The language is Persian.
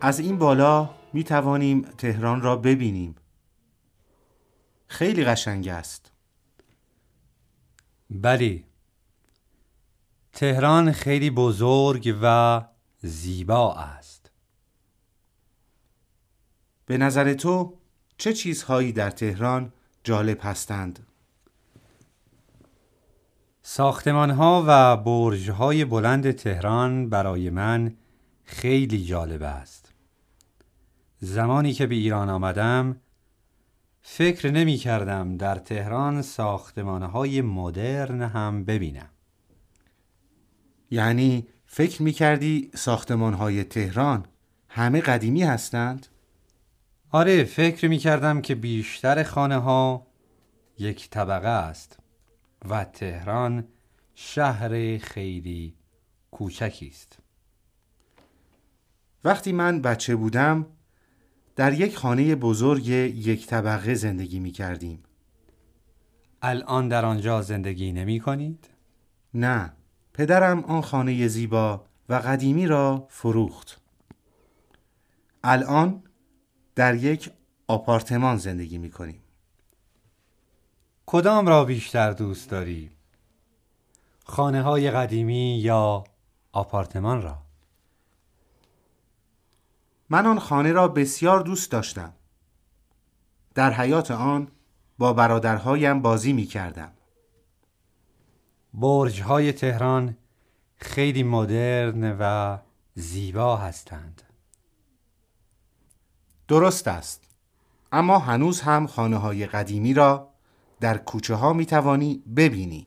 از این بالا می توانیم تهران را ببینیم خیلی قشنگ است بلی تهران خیلی بزرگ و زیبا است به نظر تو چه چیزهایی در تهران جالب هستند؟ ساختمان ها و برج های بلند تهران برای من خیلی جالب است. زمانی که به ایران آمدم فکر نمی کردم در تهران ساختمان های مدرن هم ببینم. یعنی فکر می کردی ساختمان های تهران همه قدیمی هستند؟ آره فکر می کردم که بیشتر خانه ها یک طبقه است و تهران شهر خیلی کوچکی است. وقتی من بچه بودم در یک خانه بزرگ یک طبقه زندگی می کردیم. الان در آنجا زندگی نمی کنید؟ نه پدرم آن خانه زیبا و قدیمی را فروخت. الان در یک آپارتمان زندگی می کنیم. کدام را بیشتر دوست داری؟ خانه های قدیمی یا آپارتمان را؟ من آن خانه را بسیار دوست داشتم. در حیات آن با برادرهایم بازی می کردم. برج های تهران خیلی مدرن و زیبا هستند. درست است. اما هنوز هم خانه های قدیمی را در کوچه ها می توانی ببینی.